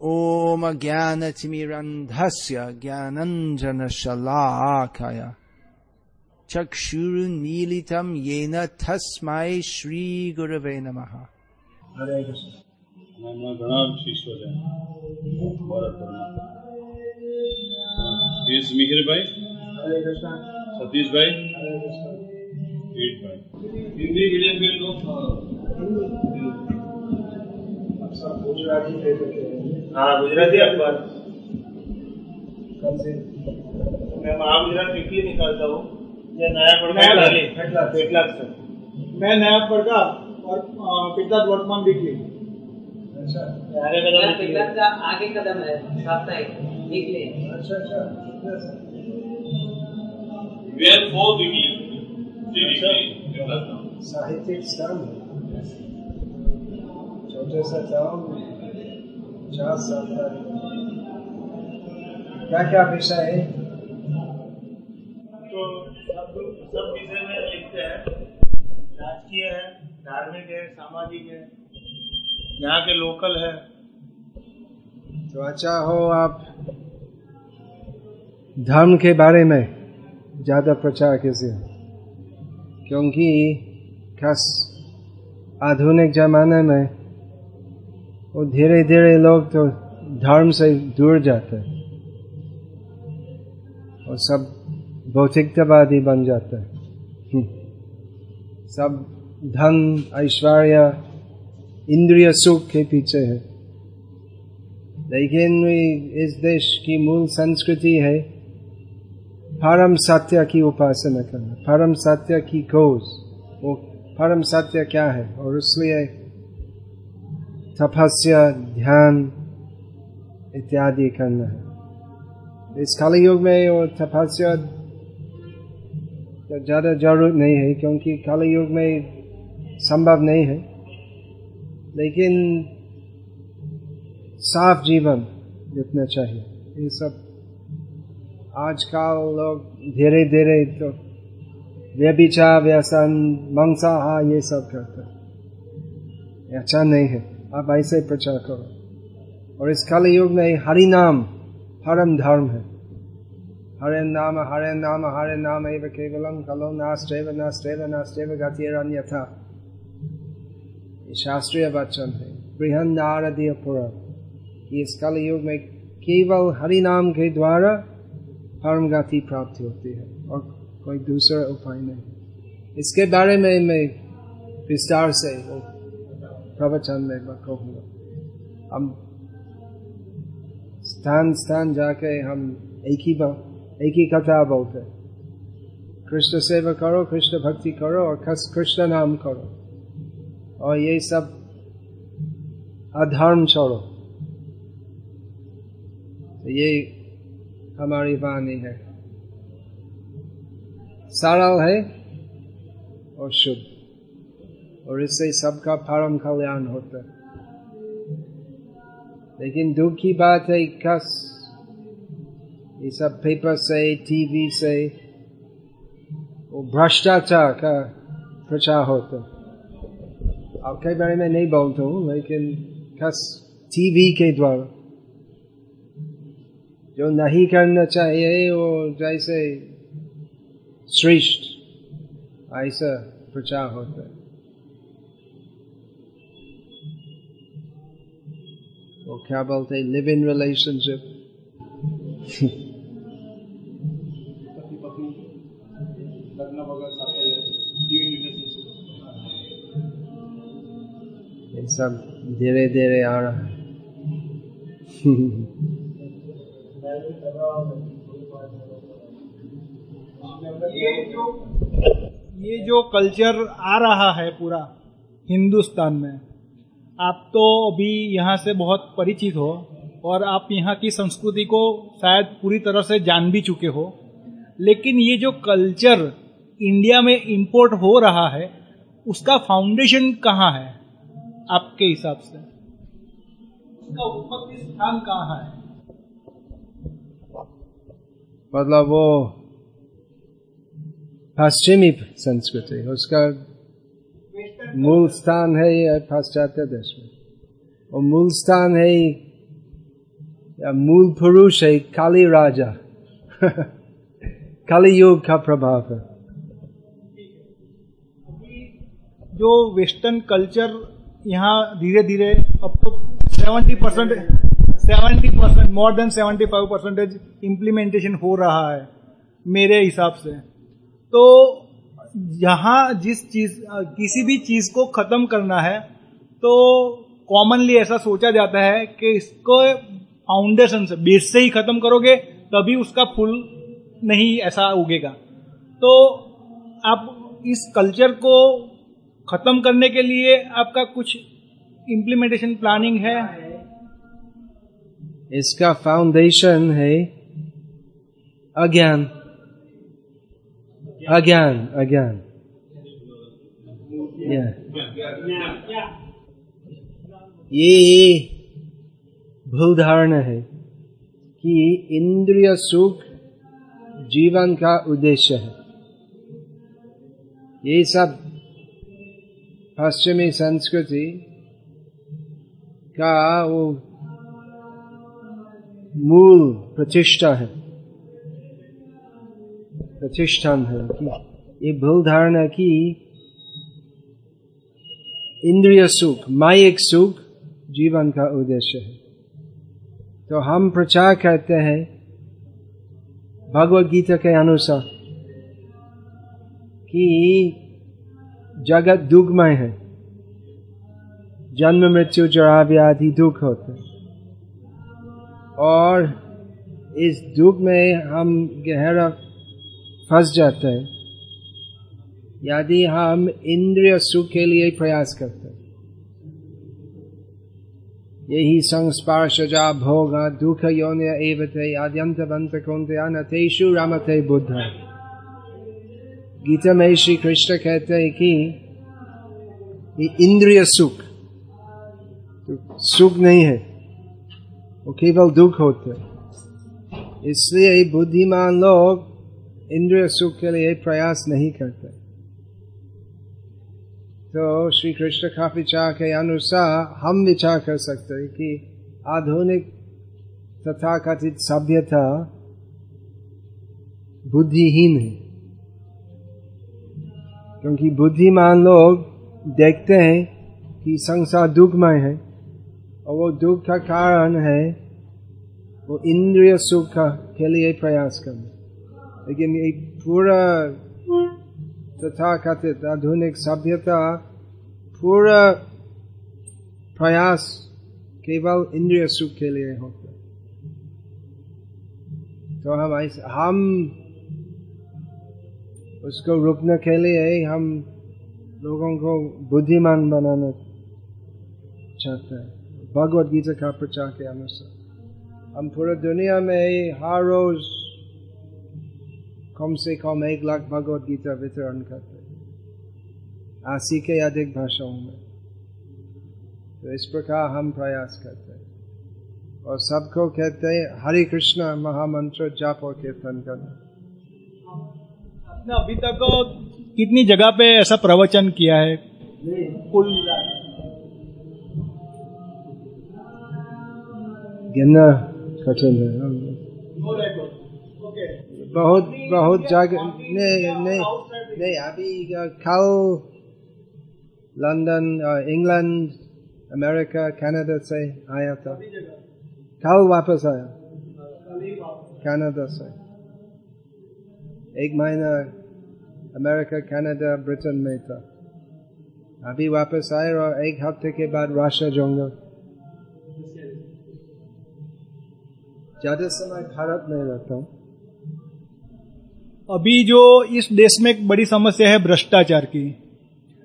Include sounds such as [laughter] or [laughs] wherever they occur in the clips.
ॐ ज्ञानतिमिरन्धस्य ज्ञानञ्जनशलाकय चक्षुरुन्मीलितं येन तस्मै श्रीगुरवे नमः હરે કૃષ્ણ એમના ઘણા શિષ્યો છે ભારતભરમાં એસ મિહિરભાઈ હરે કૃષ્ણ સતીશભાઈ હરે કૃષ્ણ કિરીટભાઈ હિન્દી મીડિયમ हाँ। गुजराती अखबार। कब से? मैं महागुजरात वीकली निकालता हूँ। ये नया से मैं नया पढ़ता और पिता वर्तमान वीकली अच्छा। आगे कदम का आगे है साप्ताहिक वीकली। अच्छा अच्छा। कितना वी फोर वीकली साहित्यिक सा गाँव चार साल का क्या क्या विषय है? तो सब सब विषय में लिखते हैं। राजकीय है धार्मिक है सामाजिक है। यहाँ के लोकल है। तो अच्छा हो आप। धर्म के बारे में ज़्यादा प्रचार कीजिए क्योंकि खास आधुनिक जमाने में वो धीरे धीरे लोग तो धर्म से दूर जाते हैं। और सब भौतिकतावादी बन जाते हैं। हम्म। सब धन, ऐश्वर्य, इंद्रिय सुख के पीछे है। लेकिन इस देश की मूल संस्कृति है परम सत्य की उपासना करना, परम सत्य की खोज। वो परम सत्य क्या है? और इसलिए तपस्या, ध्यान इत्यादि करना है। इस काली युग में वो तपस्या ज़्यादा ज़रूरत नहीं है, क्योंकि काली युग में संभव नहीं है। लेकिन साफ़ जीवन जितना चाहिए, ये सब आजकल लोग धीरे धीरे तो व्यभिचार, व्यसन मंसाहार ये सब करते हैं। अच्छा नहीं है। आप ऐसे प्रचार करो और इस काली युग में हरि नाम परम धर्म है हरे नाम हरे नाम हरे नाम एव केवलम कलो नास्टेव नास्टेव नास्टेव गतिरन्यथा ये शास्त्रीय वचन है बृहन नारदीय पुराण इस कल युग में केवल हरि नाम के द्वारा परम गति प्राप्ति होती है और कोई दूसरा उपाय नहीं इसके बारे में मैं विस्तार से प्रवचन में मैं कहूँगा। हम स्थान स्थान जाके हम एक ही एक ही कथा बोलते। कृष्ण सेवा करो, कृष्ण भक्ति करो और कृष्ण नाम करो। और ये सब अधर्म छोड़ो। तो ये हमारी वाणी है। सरल है और शुद्ध। और इससे सबका परम कल्याण होता है। लेकिन दुख की बात है कस ये सब पेपर से टीवी से वो भ्रष्टाचार का प्रचार होता आपके बारे में नहीं बोलता हूँ, लेकिन खास टीवी के द्वारा जो नहीं करना चाहिए, वो जैसे श्रेष्ठ, ऐसा प्रचार होता है। वो क्या बोलते સાથે लिव इन रिलेशनशिप ये सब धीरे धीरे आ रहा है। ये जो ये जो कल्चर आ रहा है पूरा हिंदुस्तान में आप तो अभी यहाँ से बहुत परिचित हो और आप यहाँ की संस्कृति को शायद पूरी तरह से जान भी चुके हो। लेकिन ये जो कल्चर इंडिया में इंपोर्ट हो रहा है, उसका फाउंडेशन कहाँ है आपके हिसाब से? उसका उत्पत्ति स्थान कहाँ है? मतलब वो पश्चिमी संस्कृति, उसका मूल स्थान है ये पाश्चात्य देश में। और मूल स्थान है मूल पुरुष है काली राजा। [laughs] काली युग का प्रभाव है। जो वेस्टर्न कल्चर यहाँ धीरे धीरे अब तो seventy percent seventy percent more than seventy five percentage implementation हो रहा है, मेरे हिसाब से। तो यहाँ जिस चीज़ किसी भी चीज़ को खत्म करना है तो कॉमनली ऐसा सोचा जाता है कि इसको फाउंडेशन से बेस से ही खत्म करोगे, तभी उसका फूल नहीं ऐसा उगेगा। तो आप इस कल्चर को खत्म करने के लिए आपका कुछ इम्प्लीमेंटेशन प्लानिंग है? इसका फाउंडेशन है अज्ञान। अज्ञान अज्ञान Yeah. ये भूल धारणा है कि इंद्रिय सुख जीवन का उद्देश्य है। ये सब पश्चिमी संस्कृति का वो मूल प्रतिष्ठा है। प्रतिष्ठान है कि ये भूल धारणा की इंद्रिय सुख माइक सुख जीवन का उद्देश्य है। तो हम प्रचार करते हैं भगवत गीता के अनुसार कि जगत दुखमय है। जन्म, मृत्यु, जरा व्याधि दुख होते और इस दुख में हम गहरा फंस जाते हैं। यदि हम इंद्रिय सुख के लिए प्रयास करते हैं। यही संस्पर्शजा भोग दुख योन्य एवते आद्यंत बंत कौंते तेषु रमते बुद्ध। गीता में श्री कृष्ण कहते हैं कि ये इंद्रिय सुख तो सुख नहीं है, वो केवल दुख होते इसलिए बुद्धिमान लोग इंद्रिय सुख के लिए प्रयास नहीं करते। तो श्री कृष्ण का विचार के अनुसार हम विचार कर सकते हैं कि आधुनिक तथा कथित सभ्यता बुद्धिहीन है। क्योंकि बुद्धिमान लोग देखते हैं कि संसार दुखमय है और वो दुख का कारण है वो इंद्रिय सुख के लिए प्रयास करना। लेकिन ये पूरा तथा कथित आधुनिक सभ्यता पूरा प्रयास केवल इंद्रिय सुख के लिए होता है तो हम ऐसे, हम उसको रुकने के लिए हम लोगों को बुद्धिमान बनाना चाहते हैं। भगवत गीता का प्रचार के अनुसार हम पूरे दुनिया में हर रोज कम से कम एक लाख भगवत गीता वितरण करते अस्सी के अधिक भाषाओं में। तो इस प्रकार हम प्रयास करते हैं। और सबको कहते हैं हरे कृष्ण महामंत्र जाप और कीर्तन करना। अभी तक कितनी जगह पे ऐसा प्रवचन किया है? कुल गिनना कठिन है बहुत बहुत जगह नहीं नहीं नहीं, अभी कल लंदन इंग्लैंड, अमेरिका, कनाडा से आया था। कल वापस आया। कनाडा से। एक महीना अमेरिका, कनाडा, ब्रिटेन में था। अभी वापस आए और एक हफ़्ते के बाद राशा जाऊँगा ज़्यादा समय भारत में रहता। हूँ अभी जो इस देश में एक बड़ी समस्या है भ्रष्टाचार की।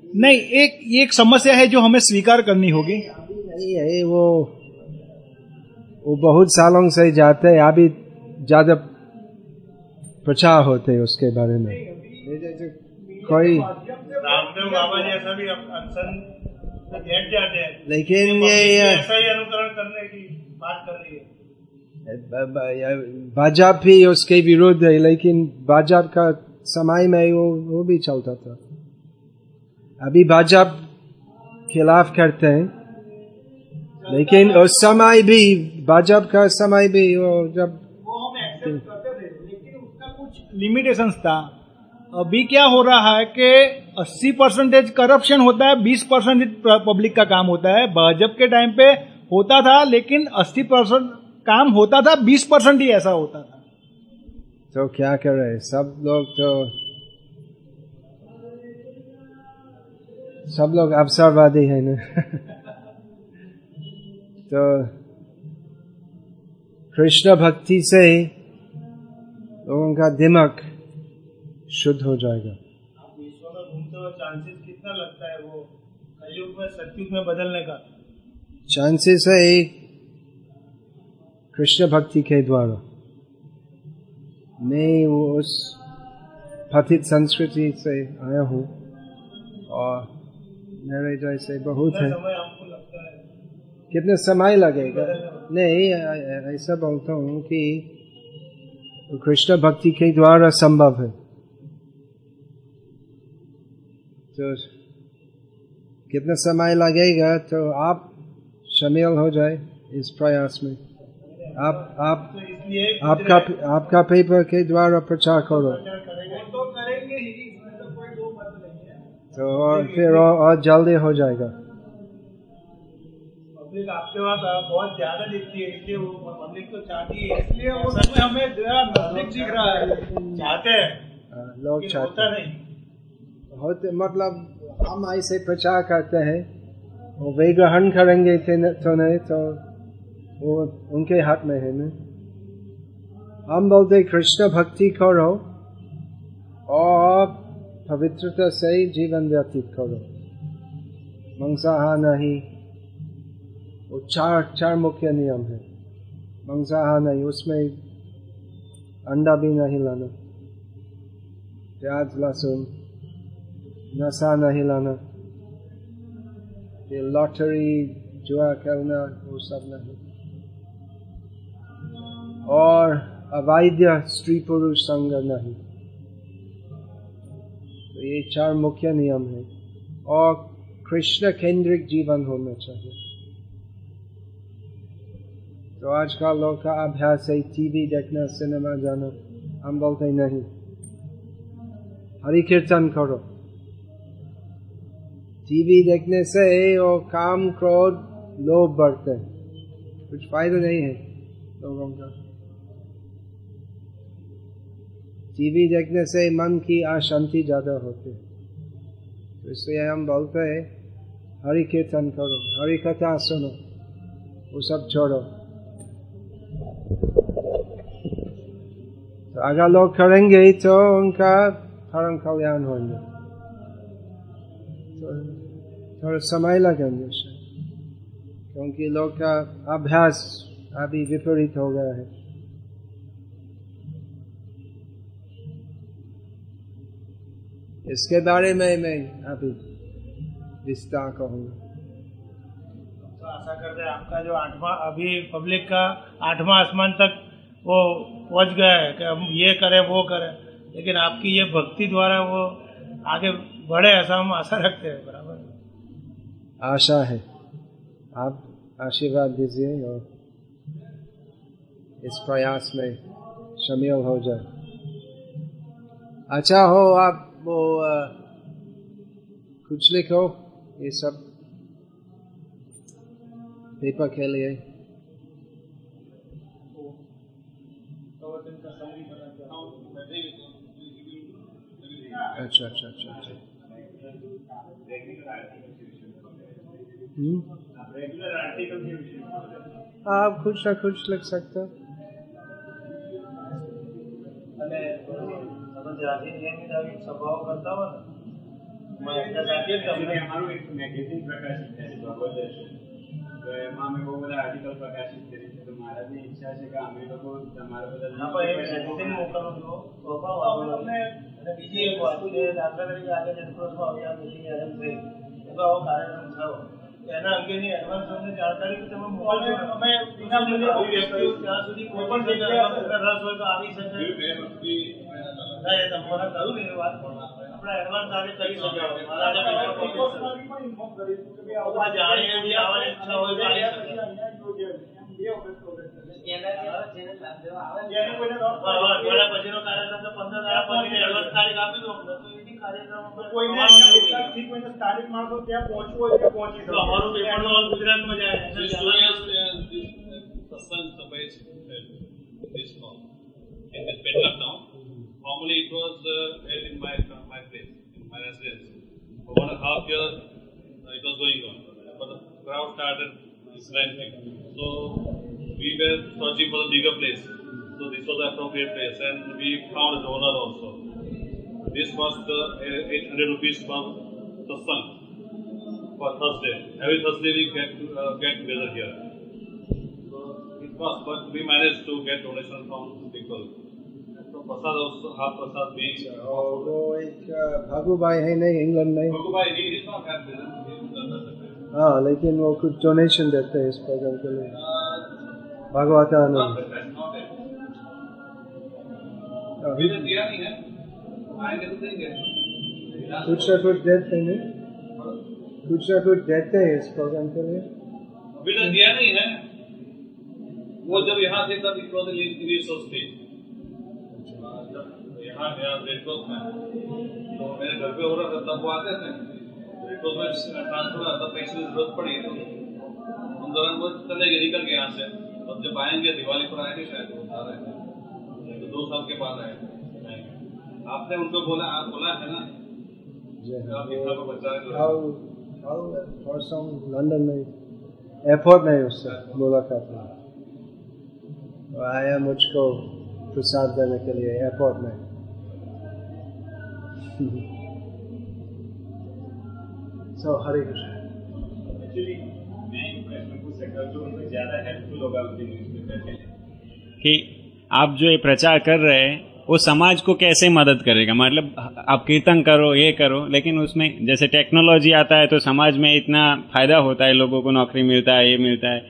नहीं एक एक समस्या है जो हमें स्वीकार करनी होगी। नहीं है वो वो बहुत सालों से जाते हैं अभी ज़्यादा प्रचार होते हैं उसके बारे में। कोई रामदेव बाबा जैसा भी अनशन जाते हैं। लेकिन ये ऐसा ही अनुकरण करने की बात कर रही है। भाजपा भी उसके विरोध है, लेकिन भाजपा का समय में वो वो भी चलता था। अभी भाजपा खिलाफ करते हैं, लेकिन उस समय भी भाजपा का समय भी वो जब लिमिटेशंस था अभी क्या हो रहा है कि 80 परसेंटेज करप्शन होता है 20 परसेंटेज पब्लिक का काम होता है। भाजपा के टाइम पे होता था, लेकिन 80 परसेंट काम होता था 20 परसेंट ही ऐसा होता था। तो क्या कर रहे सब लोग तो सब लोग अवसरवादी है ना? [laughs] तो कृष्ण भक्ति से लोगों का दिमाग शुद्ध हो जाएगा। आप विश्व में घूमते हो चांसेस कितना लगता है वो कलयुग में सतयुग में बदलने का? चांसेस है कृष्ण भक्ति के द्वारा। मैं वो उस पतित संस्कृति से आया हूँ और मेरे जैसे बहुत है। कितना समय लगेगा? नहीं, ऐसा बोलता हूँ कि कृष्ण भक्ति के द्वारा संभव है। तो कितना समय लगेगा तो आप शामिल हो जाए इस प्रयास में। आप आप तो आपका आपका पेपर के द्वारा प्रचार करो। करेंगे। तो करेंगे ही इसमें तो तो और फिर और, और जल्दी हो जाएगा। आपके पास बहुत ज़्यादा दिखती है इसलिए वो पब्लिक तो चाहती है। इसलिए वो हमें दिख रहा है। चाहते हैं। हाँ, लोग चाहते नहीं। होते मतलब हम ऐसे प्रचार करते हैं वो वे ग्रहण करेंगे थे तो नहीं तो वो उनके हाथ में है ना। हम बोलते, कृष्ण भक्ति करो और पवित्रता से जीवन व्यतीत करो। मंसाहार नहीं। वो चार चार मुख्य नियम है। मंसाहार नहीं, उसमें अंडा भी नहीं लाना। प्याज, लहसुन, नशा नहीं लाना। ये लॉटरी, जुआ, खेलना, वो सब नहीं। और अवैध स्त्री पुरुष संग नहीं। तो ये चार मुख्य नियम है। और कृष्ण केंद्रिक जीवन होना चाहिए। तो आज का लोग का अभ्यास है, टीवी देखना, सिनेमा जाना, हम बोलते नहीं। हरि कीर्तन करो। टीवी देखने से वो काम, क्रोध, लोभ बढ़ते कुछ फ़ायदा नहीं है लोगों का। टीवी देखने से मन की अशांति ज़्यादा होती है। तो इसलिए हम बोलते हैं, हरि कीर्तन करो, हरि कथा सुनो, वो सब छोड़ो। तो अगर लोग करेंगे तो उनका परम कल्याण होंगे। तो थोड़ा समय लगेंगे क्योंकि लोग का अभ्यास अभी विपरीत हो गया है। इसके बारे में मैं अभी विस्तार कहूँगा तो आशा करते हैं आपका जो आठवां अभी पब्लिक का आठवां आसमान तक वो पहुँच गया है कि हम ये करें वो करें। लेकिन आपकी ये भक्ति द्वारा वो आगे बढ़े ऐसा हम आशा रखते हैं बराबर? आशा है। आप आशीर्वाद दीजिए और इस प्रयास में शामिल हो जाए। अच्छा हो आप वो कुछ लिखो ये सब पेपर के लिए। अच्छा अच्छा अच्छा अच्छा। हम्म? आप कुछ ना कुछ लिख सकते हो। તમે જ્યાંથી નિયમિત આવી સભાઓ કરતા હો ને એમાં એટલા લાગે કે અમને અમારું એક મેગેઝિન પ્રકાશિત થાય છે ભગવત દર્શન તો એમાં અમે બહુ બધા આર્ટિકલ પ્રકાશિત કરી છે તો મારાની ઈચ્છા છે કે અમે લોકો તમારા બધા ના પણ એ મેગેઝિન મોકલો છો સ્વભાવ આપણો અને બીજી એક વાત કે દાખલા તરીકે આજે જનપ્રોસમાં અભિયાન મિટિંગ એરેન્જ થઈ એમાં આવો કાર્યક્રમ થયો એના અંગેની એડવાન્સ અમને જાણકારી તમે મોકલશો ને? અમે વિના મૂલ્યે કોઈ વ્યક્તિઓ ત્યાં સુધી કોઈ પણ જગ્યાએ તમને રસ હોય તો આવી શકે સ્થાનિક માણસો ત્યાં તો પહોંચી શકે અમારું પેપર તો ગુજરાતમાં જાય. This month, in the Formerly it was uh, held in my my place, in my residence. For one and a half year uh, it was going on, but the crowd started strengthening. So we were searching for the bigger place. So this was the appropriate place, and we found a donor also. This was uh, 800 rupees per satsang for Thursday. Every Thursday we get uh, get together here. So it was, but we managed to get donation from people. भाई है नहीं England में. हाँ लेकिन वो कुछ donation देते हैं इस प्रोग्राम के लिए। भागवता आनंद. हाँ, है। तो कुछ ना कुछ देते हैं। कुछ ना कुछ देते हैं इस प्रोग्राम के लिए। अभी तक दिया नहीं है। वो जब यहाँ थे तब it was initial stage Red Cross में तो मेरे घर पे हो रहा था तब वो आते थे। में ट्रांसफ़र हुआ तब पैसे की ज़रूरत पड़ी तो उन दौरान वो चले गए निकल गए यहाँ से। अब जब आएँगे दिवाली पर आएँगे शायद आ रहे हैं। तो दो साल के बाद आए। आपने उनको बोला आप बोला है ना? परसों लंदन में एयरपोर्ट में उससे मुलाकात हुई। आया मुझको प्रसाद देने के लिए एयरपोर्ट में। सो हरे कृष्ण एक्चुअली मैं एक प्रश्न पूछ सकता हूँ जो उनको ज़्यादा हेल्पफुल होगा उनके न्यूज़पेपर के लिए। कि आप जो ये प्रचार कर रहे हैं वो समाज को कैसे मदद करेगा? मतलब आप कीर्तन करो ये करो लेकिन उसमें जैसे टेक्नोलॉजी आता है तो समाज में इतना फ़ायदा होता है लोगों को नौकरी मिलता है ये मिलता है।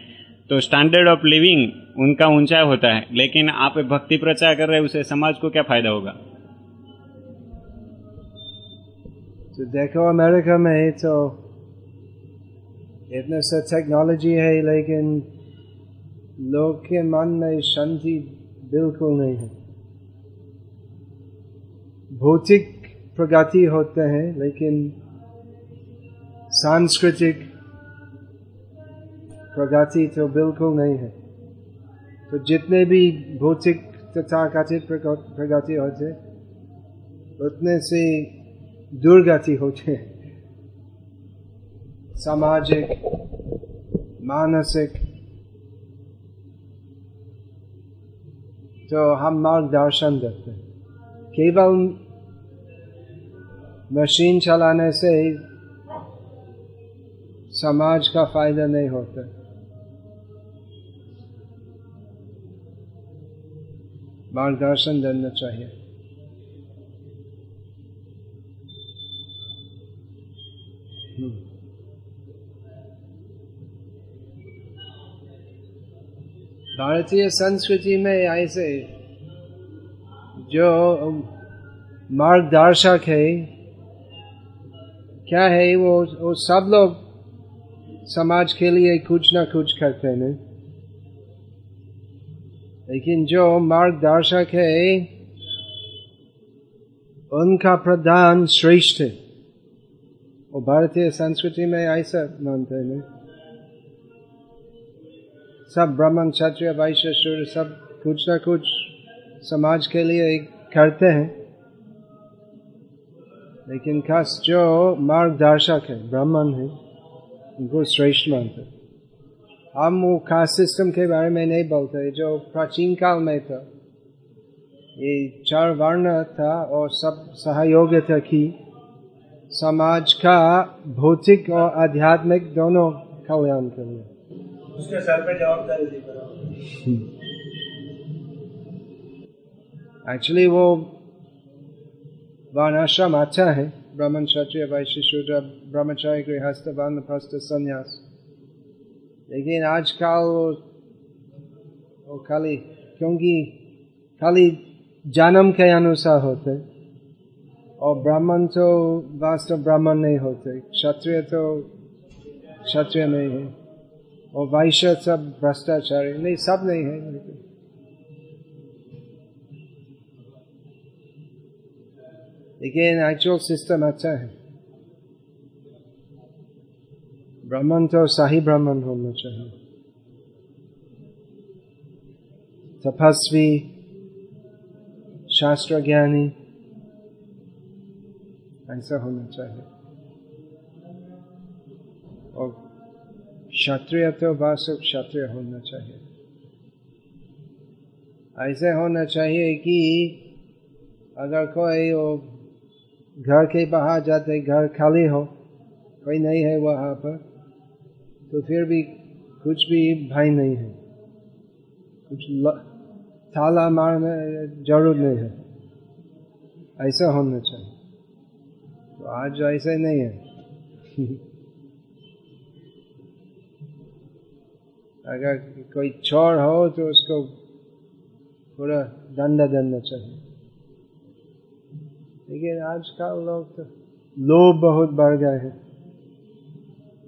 तो स्टैंडर्ड ऑफ़ लिविंग उनका ऊँचा होता है लेकिन आप भक्ति प्रचार कर रहे हैं उसे समाज को क्या फ़ायदा होगा? तो देखो अमेरिका में तो इतना सा टेक्नोलॉजी है, लेकिन लोग के मन में शांति बिल्कुल नहीं है। भौतिक प्रगति होते हैं, लेकिन सांस्कृतिक प्रगति तो बिल्कुल नहीं है। तो जितने भी भौतिक तथा कथित प्रगति होते, उतने से दुर्गति होते हैं। सामाजिक, मानसिक तो हम मार्गदर्शन देते हैं। केवल मशीन चलाने से समाज का फ़ायदा नहीं होता। मार्गदर्शन देना चाहिए। भारतीय संस्कृति में ऐसे जो मार्गदर्शक है, क्या है वो वो सब लोग समाज के लिए कुछ ना कुछ करते हैं। लेकिन जो मार्गदर्शक है, उनका प्रधान श्रेष्ठ है। वो भारतीय संस्कृति में ऐसा मानते हैं। सब ब्राह्मण क्षत्रिय वैश्य सूर्य सब कुछ ना कुछ समाज के लिए करते हैं। लेकिन खास जो मार्गदर्शक है, ब्राह्मण है, उनको श्रेष्ठ मानते हम वो खास सिस्टम के बारे में नहीं बोलते जो प्राचीन काल में था। ये चार वर्ण था और सब सहयोग था कि समाज का भौतिक और आध्यात्मिक दोनों कल्याण के लिए। उसके सर पे जवाबदारी एक्चुअली वो वर्णाश्रम अच्छा है, ब्राह्मण क्षत्रिय, वैश्य शूद्र, ब्रह्मचारी, गृहस्थ वानप्रस्थ संन्यास। लेकिन आजकल वो खाली, क्योंकि खाली जन्म के अनुसार होते, और ब्राह्मण तो वास्तव ब्राह्मण नहीं होते, क्षत्रिय तो क्षत्रिय नहीं है। और वैश्य सब भ्रष्टाचारी, नहीं, सब नहीं है, लेकिन। एक्चुअल सिस्टम अच्छा है। ब्राह्मण तो सही ब्राह्मण होना चाहिए। तपस्वी शास्त्र ज्ञानी ऐसा होना चाहिए। क्षत्रिय तो वास्तव क्षत्रिय होना चाहिए। ऐसे होना चाहिए कि अगर कोई वो घर के बाहर जाते घर खाली हो कोई नहीं है वहाँ पर तो फिर भी कुछ भी भाई नहीं है। कुछ ल, ताला मारने ज़रूर नहीं है। ऐसा होना चाहिए। तो आज ऐसे नहीं है। [laughs] अगर कोई चोर हो तो उसको पूरा दंड देना चाहिए। लेकिन आजकल लोग तो लोभ बहुत बढ़ गए हैं।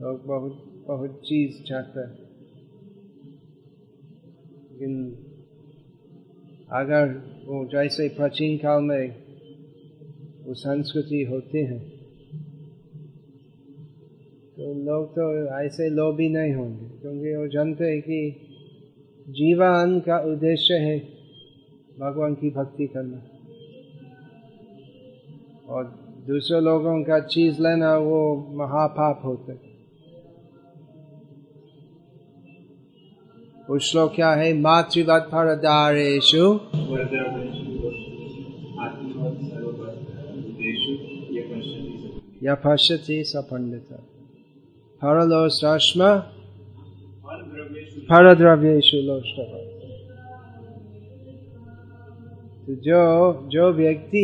लोग बहुत बहुत चीज़ चाहते हैं। लेकिन अगर वो जैसे प्राचीन काल में वो संस्कृति होती है तो लोग तो ऐसे लोभी नहीं होंगे क्योंकि वो जानते हैं कि जीवन का उद्देश्य है भगवान की भक्ति करना। और दूसरे लोगों का चीज़ लेना वो महापाप होते। वो श्लोक क्या है? मातृवत परदारेशु या पश्यति स परलो श्रश्म परद्रव्येशु लोष्टव तो जो जो व्यक्ति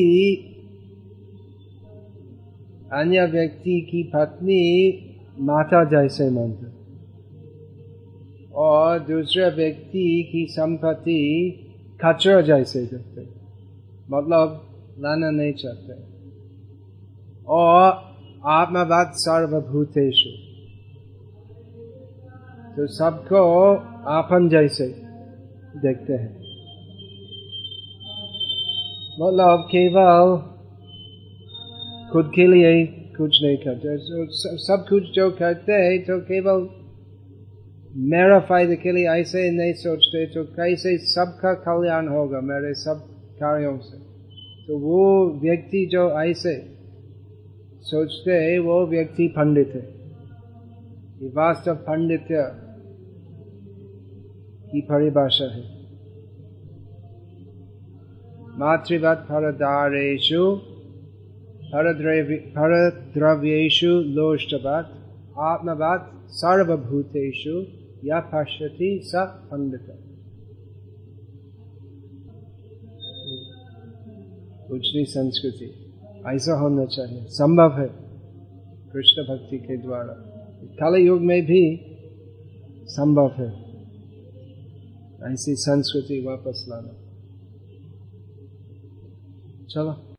अन्य व्यक्ति की पत्नी माता जैसे मानते और दूसरे व्यक्ति की संपत्ति खचरा जैसे देखते मतलब लाना नहीं चाहते और आत्मवाद सर्वभूतेशु तो सबको आपन जैसे देखते हैं। मतलब केवल खुद के लिए कुछ नहीं करते। सब कुछ जो करते हैं तो केवल मेरा फ़ायदे के लिए ऐसे नहीं सोचते तो कैसे सबका कल्याण होगा मेरे सब कार्यों से? तो वो व्यक्ति जो ऐसे सोचते है, वो व्यक्ति पंडित है। वास्तव पंडित्य की परिभाषा है। मातृवत फलदारेशु परद्रव्येशु लोष्टवत, आत्मवत सर्वभूतेषु या पश्यति स पंडित उचनी संस्कृति। ऐसा होना चाहिए। संभव है कृष्ण भक्ति के द्वारा। काल युग में भी संभव है। ऐसी संस्कृति वापस लाना। चलो।